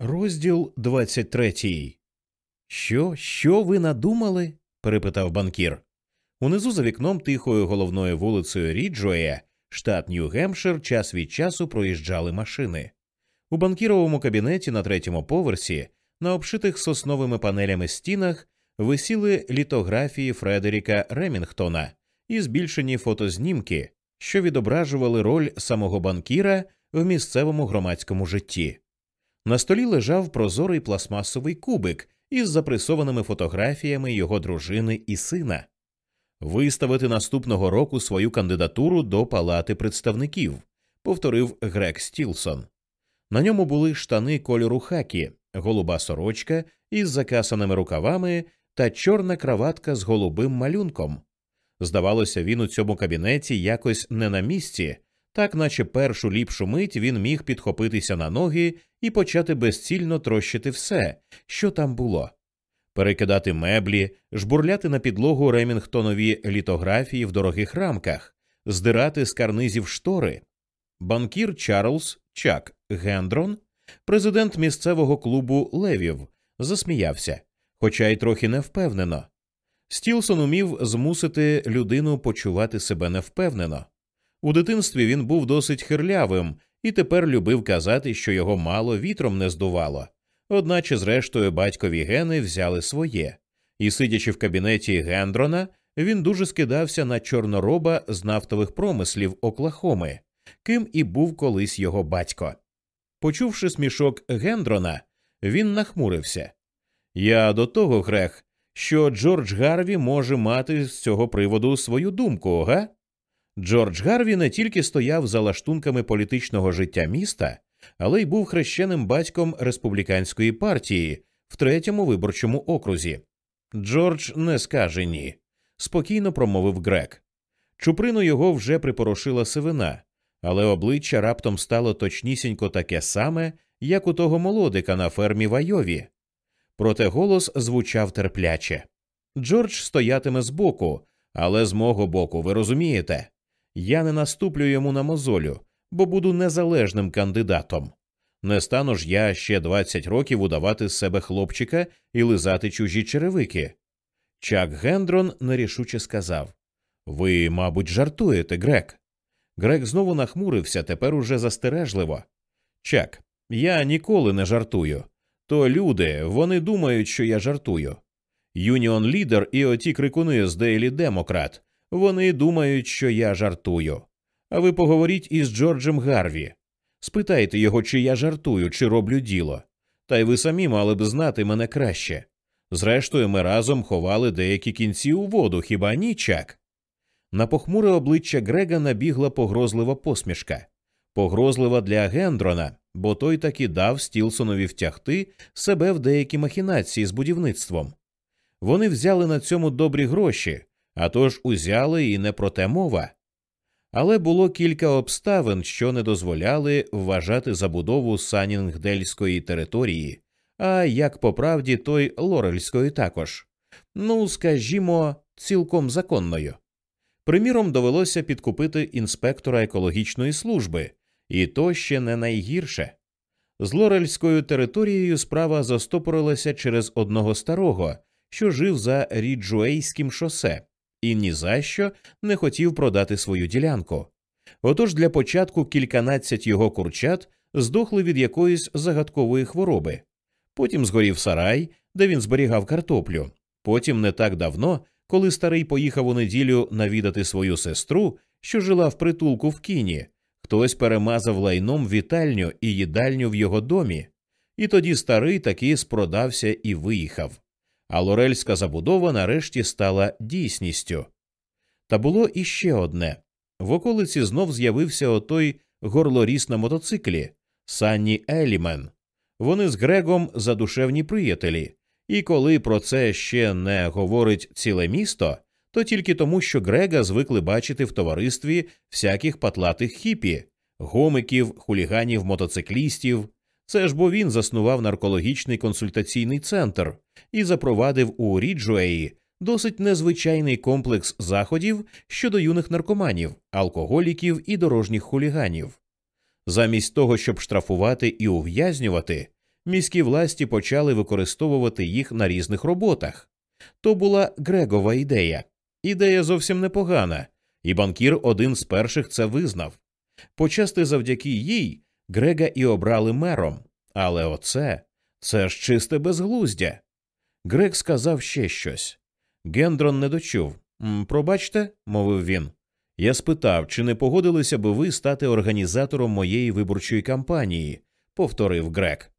Розділ 23. Що, що ви надумали? перепитав банкір. Унизу за вікном тихою головною вулицею Ріджоє, штат Нью-Гемпшир, час від часу проїжджали машини. У банкіровому кабінеті на третьому поверсі, на обшитих сосновими панелями стінах, висіли літографії Фредеріка Ремінгтона і збільшені фотознімки, що відображували роль самого банкіра в місцевому громадському житті. На столі лежав прозорий пластмасовий кубик із запресованими фотографіями його дружини і сина. Виставити наступного року свою кандидатуру до Палати представників, повторив Грег Стілсон. На ньому були штани кольору хакі, голуба сорочка із закасаними рукавами та чорна краватка з голубим малюнком. Здавалося, він у цьому кабінеті якось не на місці, так наче першу ліпшу мить він міг підхопитися на ноги і почати безцільно трощити все, що там було. Перекидати меблі, жбурляти на підлогу ремінгтонові літографії в дорогих рамках, здирати з карнизів штори. Банкір Чарльз Чак Гендрон, президент місцевого клубу Левів, засміявся, хоча й трохи невпевнено. Стілсон умів змусити людину почувати себе невпевнено. У дитинстві він був досить хирлявим і тепер любив казати, що його мало вітром не здувало. Одначе, зрештою, батькові гени взяли своє, і, сидячи в кабінеті Гендрона, він дуже скидався на чорнороба з нафтових промислів Оклахоми, ким і був колись його батько. Почувши смішок Гендрона, він нахмурився. Я до того, Грех, що Джордж Гарві може мати з цього приводу свою думку, га? Джордж Гарві не тільки стояв за лаштунками політичного життя міста, але й був хрещеним батьком республіканської партії в третьому виборчому окрузі. Джордж не скаже ні, спокійно промовив Грек. Чуприну його вже припорошила сивина, але обличчя раптом стало точнісінько таке саме, як у того молодика на фермі в Айові. Проте голос звучав терпляче. Джордж стоятиме збоку, але з мого боку, ви розумієте, я не наступлю йому на мозолю, бо буду незалежним кандидатом. Не стану ж я ще 20 років удавати з себе хлопчика і лизати чужі черевики. Чак Гендрон нерішуче сказав Ви, мабуть, жартуєте, Грек. Грек знову нахмурився тепер уже застережливо. Чак, я ніколи не жартую. То люди, вони думають, що я жартую. Юніон лідер і оті крикуни з Дейлі Демократ, вони думають, що я жартую. А ви поговоріть із Джорджем Гарві. Спитайте його, чи я жартую, чи роблю діло. Та й ви самі мали б знати мене краще. Зрештою, ми разом ховали деякі кінці у воду, хіба ні, чак? На похмуре обличчя Грега набігла погрозлива посмішка, погрозлива для Гендрона, бо той таки дав Стілсонові втягти себе в деякі махінації з будівництвом. Вони взяли на цьому добрі гроші, а тож узяли і не про те мова. Але було кілька обставин, що не дозволяли вважати забудову Санінгдельської території, а як по правді, то й Лорельської також. Ну, скажімо, цілком законною. Приміром, довелося підкупити інспектора екологічної служби, і то ще не найгірше. З Лорельською територією справа застопорилася через одного старого, що жив за Ріджуейським шосе, і ні за що не хотів продати свою ділянку. Отож для початку кільканадцять його курчат здохли від якоїсь загадкової хвороби. Потім згорів сарай, де він зберігав картоплю. Потім не так давно, коли старий поїхав у неділю навідати свою сестру, що жила в притулку в кіні, хтось перемазав лайном вітальню і їдальню в його домі, і тоді старий таки спродався і виїхав а Лорельська забудова нарешті стала дійсністю. Та було іще одне в околиці знов з'явився отой горлоріс на мотоциклі Санні Елімен. Вони з Грегом задушевні приятелі, і коли про це ще не говорить ціле місто, то тільки тому, що Грега звикли бачити в товаристві всяких патлатих хіпі, гомиків, хуліганів, мотоциклістів, це ж бо він заснував наркологічний консультаційний центр і запровадив у Ріджуеї досить незвичайний комплекс заходів щодо юних наркоманів, алкоголіків і дорожніх хуліганів. Замість того, щоб штрафувати і ув'язнювати, Міські власті почали використовувати їх на різних роботах. То була Грегова ідея. Ідея зовсім непогана, і банкір один з перших це визнав. Почасти завдяки їй Грега і обрали мером. Але оце це ж чисте безглуздя. Грег сказав ще щось. Гендрон не дочув. Пробачте, мовив він. Я спитав, чи не погодилися би ви стати організатором моєї виборчої кампанії, повторив Грег.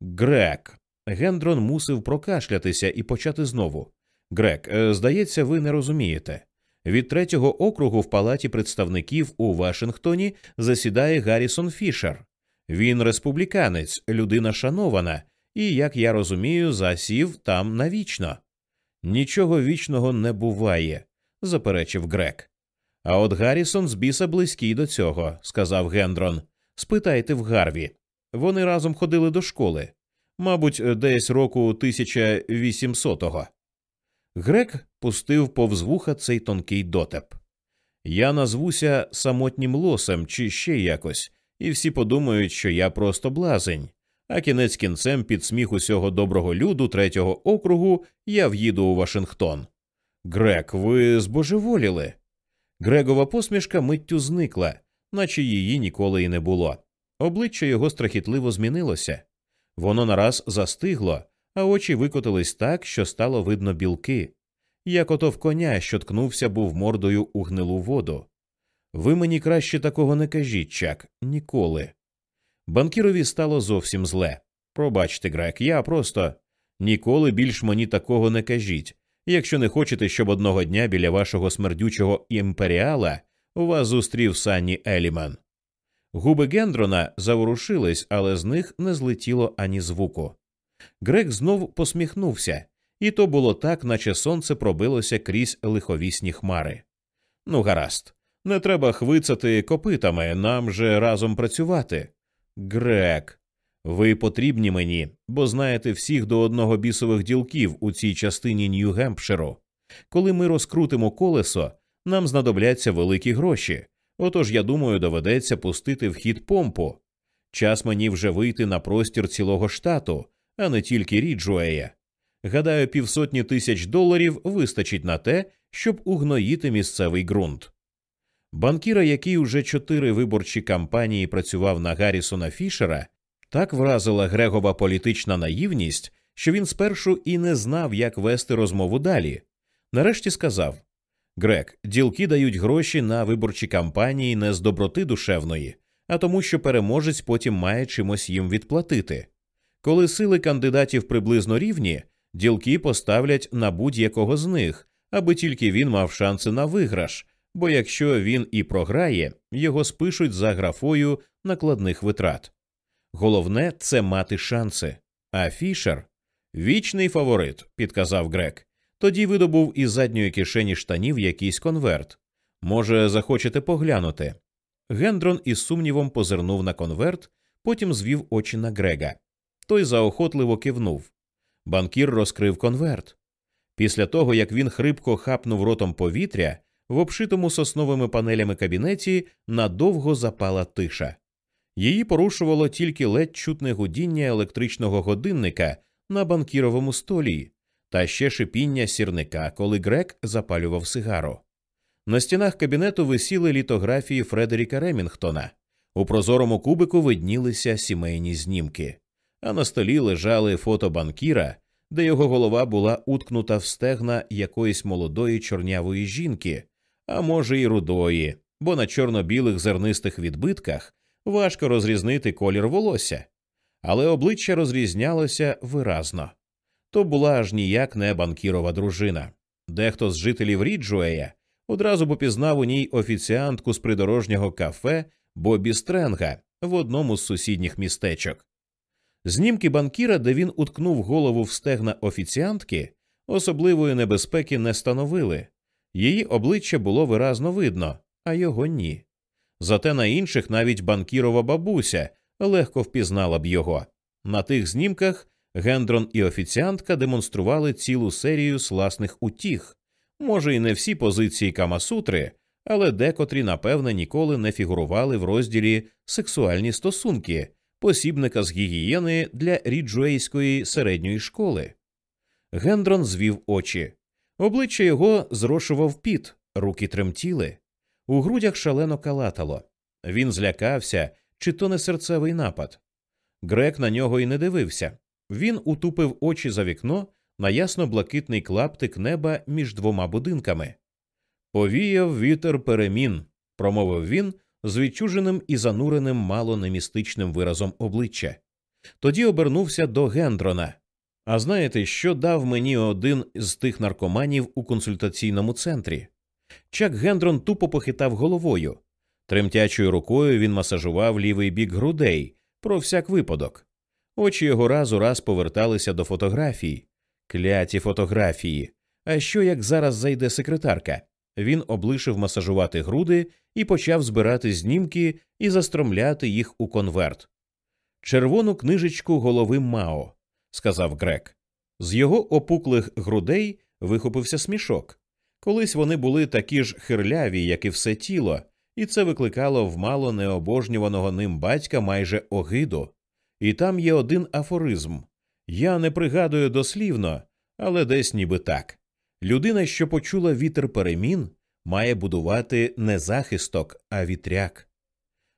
Грег. Гендрон мусив прокашлятися і почати знову. Грег, е, здається, ви не розумієте. Від третього округу в палаті представників у Вашингтоні засідає Гаррісон Фішер. Він республіканець, людина шанована, і, як я розумію, засів там навічно. Нічого вічного не буває, заперечив Грек. А от Гаррісон з біса близький до цього, сказав Гендрон. Спитайте в Гарві. Вони разом ходили до школи, мабуть, десь року 1800-го. Грек пустив повз вуха цей тонкий дотеп. Я назвуся самотнім лосем чи ще якось, і всі подумають, що я просто блазень. А кінець кінцем під сміх усього доброго люду третього округу я в'їду у Вашингтон. Грек, ви збожеволіли. Грегова посмішка миттю зникла, наче її ніколи і не було. Обличчя його страхітливо змінилося. Воно нараз застигло, а очі викотились так, що стало видно білки, як ото в коня, що ткнувся був мордою у гнилу воду. Ви мені краще такого не кажіть, чак, ніколи. Банкірові стало зовсім зле. Пробачте, Грек, я просто ніколи більш мені такого не кажіть, якщо не хочете, щоб одного дня біля вашого смердючого імперіала вас зустрів Санні Еліман. Губи Гендрона заворушились, але з них не злетіло ані звуку. Грек знов посміхнувся, і то було так, наче сонце пробилося крізь лиховісні хмари. Ну, гаразд, не треба хвицати копитами, нам же разом працювати. Грек, ви потрібні мені, бо знаєте всіх до одного бісових ділків у цій частині Нью-Гемпширу. Коли ми розкрутимо колесо, нам знадобляться великі гроші. Отож, я думаю, доведеться пустити в хід помпу. Час мені вже вийти на простір цілого штату, а не тільки Ріджуея. Гадаю, півсотні тисяч доларів вистачить на те, щоб угноїти місцевий ґрунт. Банкіра, який уже чотири виборчі кампанії працював на Гаррісона Фішера, так вразила Грегова політична наївність, що він спершу і не знав, як вести розмову далі. Нарешті сказав Грег, ділки дають гроші на виборчі кампанії не з доброти душевної, а тому, що переможець потім має чимось їм відплатити. Коли сили кандидатів приблизно рівні, ділки поставлять на будь-якого з них, аби тільки він мав шанси на виграш, бо якщо він і програє, його спишуть за графою накладних витрат. Головне це мати шанси. А Фішер вічний фаворит, підказав Грек. Тоді видобув із задньої кишені штанів якийсь конверт. Може, захочете поглянути. Гендрон із сумнівом позирнув на конверт, потім звів очі на Грега. Той заохотливо кивнув. Банкір розкрив конверт. Після того, як він хрипко хапнув ротом повітря, в обшитому сосновими панелями кабінеті надовго запала тиша. Її порушувало тільки ледь чутне гудіння електричного годинника на банкіровому столі та ще шипіння сірника, коли Грек запалював сигару. На стінах кабінету висіли літографії Фредеріка Ремінгтона. У прозорому кубику виднілися сімейні знімки, а на столі лежали фото банкіра, де його голова була уткнута в стегна якоїсь молодої чорнявої жінки, а може, й рудої, бо на чорно-білих зернистих відбитках важко розрізнити колір волосся, але обличчя розрізнялося виразно. То була аж ніяк не банкірова дружина. Дехто з жителів Ріджуея одразу попізнав у ній офіціантку з придорожнього кафе Бобі Стренга в одному з сусідніх містечок. Знімки банкіра, де він уткнув голову в стегна офіціантки, особливої небезпеки не становили. Її обличчя було виразно видно, а його ні. Зате на інших навіть банкірова бабуся легко впізнала б його. На тих знімках Гендрон і офіціантка демонстрували цілу серію сласних утіх, може, і не всі позиції Камасутри, але декотрі, напевне, ніколи не фігурували в розділі сексуальні стосунки, посібника з гігієни для ріджуейської середньої школи. Гендрон звів очі. Обличчя його зрошував піт, руки тремтіли, у грудях шалено калатало. Він злякався, чи то не серцевий напад. Грек на нього й не дивився. Він утупив очі за вікно на ясно блакитний клаптик неба між двома будинками. Повіяв вітер перемін, промовив він з відчуженим і зануреним мало немістичним виразом обличчя. Тоді обернувся до Гендрона. А знаєте, що дав мені один з тих наркоманів у консультаційному центрі? Чак Гендрон тупо похитав головою. Тремтячою рукою він масажував лівий бік грудей про всяк випадок. Очі його раз у раз поверталися до фотографій. Кляті фотографії. А що як зараз зайде секретарка? Він облишив масажувати груди і почав збирати знімки і застромляти їх у конверт. Червону книжечку голови Мао, сказав Грек. З його опуклих грудей вихопився смішок. Колись вони були такі ж хирляві, як і все тіло, і це викликало в мало необожнюваного ним батька майже огиду. І там є один афоризм я не пригадую дослівно, але десь ніби так. Людина, що почула вітер перемін, має будувати не захисток, а вітряк.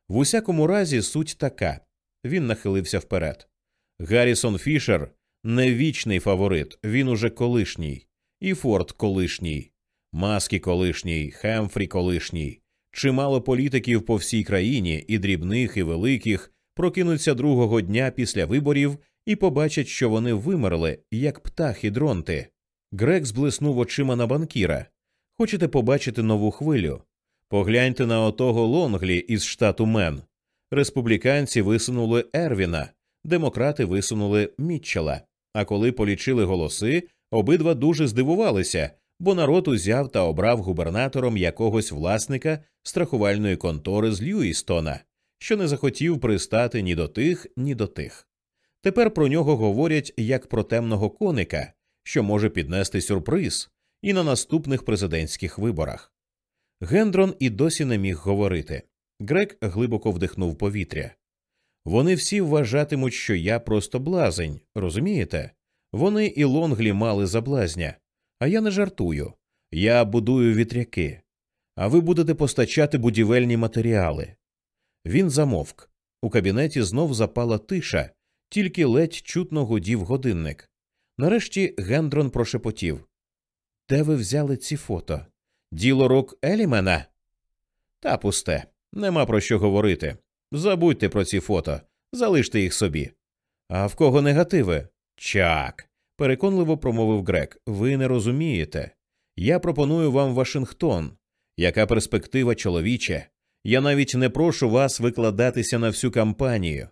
В усякому разі, суть така він нахилився вперед. Гаррісон Фішер не вічний фаворит, він уже колишній, і Форд колишній, Маскі колишній, Хемфрі колишній. Чимало політиків по всій країні, і дрібних, і великих, прокинуться другого дня після виборів і побачать, що вони вимерли, як птахи дронти. Грек зблиснув очима на банкіра. Хочете побачити нову хвилю? Погляньте на отого Лонглі із штату Мен. Республіканці висунули Ервіна, демократи висунули Мітчела. А коли полічили голоси, обидва дуже здивувалися, бо народ узяв та обрав губернатором якогось власника страхувальної контори з Льюістона, що не захотів пристати ні до тих, ні до тих. Тепер про нього говорять як про темного коника, що може піднести сюрприз і на наступних президентських виборах. Гендрон і досі не міг говорити. Грек глибоко вдихнув повітря. Вони всі вважатимуть, що я просто блазень, розумієте? Вони і лонглі мали за блазня. А я не жартую. Я будую вітряки, а ви будете постачати будівельні матеріали. Він замовк. У кабінеті знов запала тиша, тільки ледь чутно гудів годинник. Нарешті Гендрон прошепотів Де ви взяли ці фото? Діло рук Елімена? Та пусте. Нема про що говорити. Забудьте про ці фото, залиште їх собі. А в кого негативи? Чак. переконливо промовив Грек. Ви не розумієте. Я пропоную вам Вашингтон. Яка перспектива чоловіче? Я навіть не прошу вас викладатися на всю кампанію.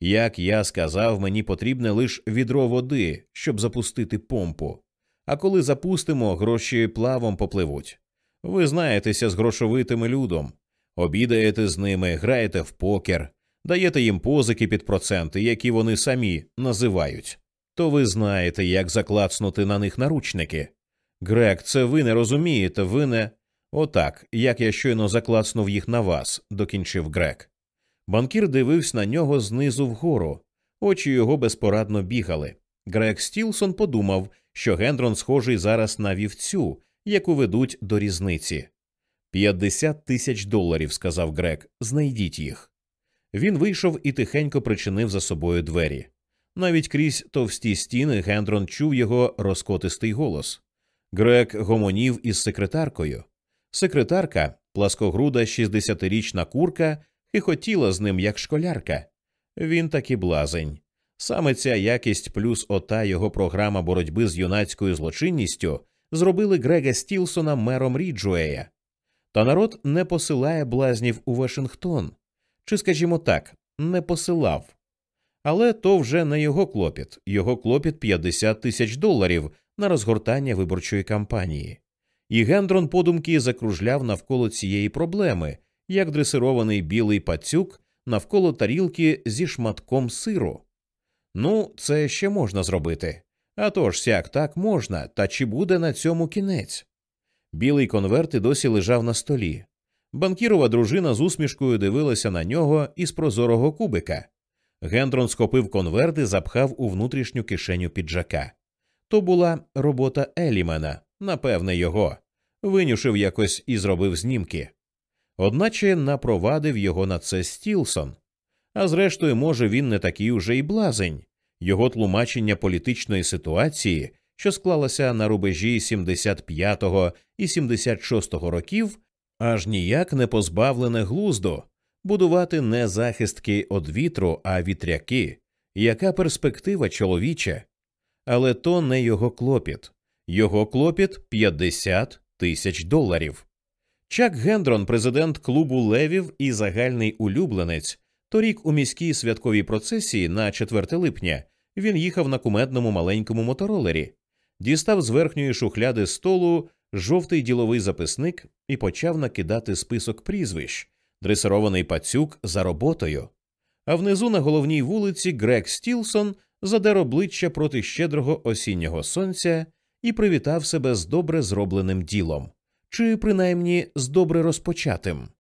Як я сказав, мені потрібне лише відро води, щоб запустити помпу. А коли запустимо, гроші плавом попливуть. Ви знаєтеся з грошовитими людом, обідаєте з ними, граєте в покер, даєте їм позики під проценти, які вони самі називають. То ви знаєте, як заклацнути на них наручники. Грек, це ви не розумієте, ви не. Отак, як я щойно заклацнув їх на вас, докінчив Грек. Банкір дивився на нього знизу вгору, очі його безпорадно бігали. Грек Стілсон подумав, що Гендрон схожий зараз на вівцю, яку ведуть до різниці. П'ятдесят тисяч доларів, сказав Грек, знайдіть їх. Він вийшов і тихенько причинив за собою двері. Навіть крізь товсті стіни Гендрон чув його розкотистий голос. Грек гомонів із секретаркою. Секретарка, пласкогруда 60-річна курка, хихотіла з ним як школярка. Він таки блазень. Саме ця якість плюс ота його програма боротьби з юнацькою злочинністю зробили Грега Стілсона мером Ріджуея. Та народ не посилає блазнів у Вашингтон, чи, скажімо так, не посилав. Але то вже не його клопіт, його клопіт 50 тисяч доларів на розгортання виборчої кампанії. І Гендрон подумки закружляв навколо цієї проблеми, як дресирований білий пацюк навколо тарілки зі шматком сиру. Ну, це ще можна зробити. А тож сяк так можна, та чи буде на цьому кінець? Білий конверт і досі лежав на столі. Банкірова дружина з усмішкою дивилася на нього із прозорого кубика. Гендрон схопив конверт і запхав у внутрішню кишеню піджака. То була робота Елімена, напевне, його. Винюшив якось і зробив знімки. Одначе напровадив його на це Стілсон. А зрештою, може, він не такий уже й блазень. Його тлумачення політичної ситуації, що склалася на рубежі 75-го і 76-го років, аж ніяк не позбавлене глузду, будувати не захистки від вітру, а вітряки. Яка перспектива чоловіча? Але то не його клопіт. Його клопіт 50 тисяч доларів. Чак Гендрон, президент клубу левів і загальний улюбленець. Торік у міській святковій процесії на 4 липня він їхав на кумедному маленькому моторолері, дістав з верхньої шухляди столу жовтий діловий записник і почав накидати список прізвищ, дресирований пацюк за роботою. А внизу на головній вулиці Грег Стілсон задер обличчя проти щедрого осіннього сонця і привітав себе з добре зробленим ділом, чи принаймні з добре розпочатим.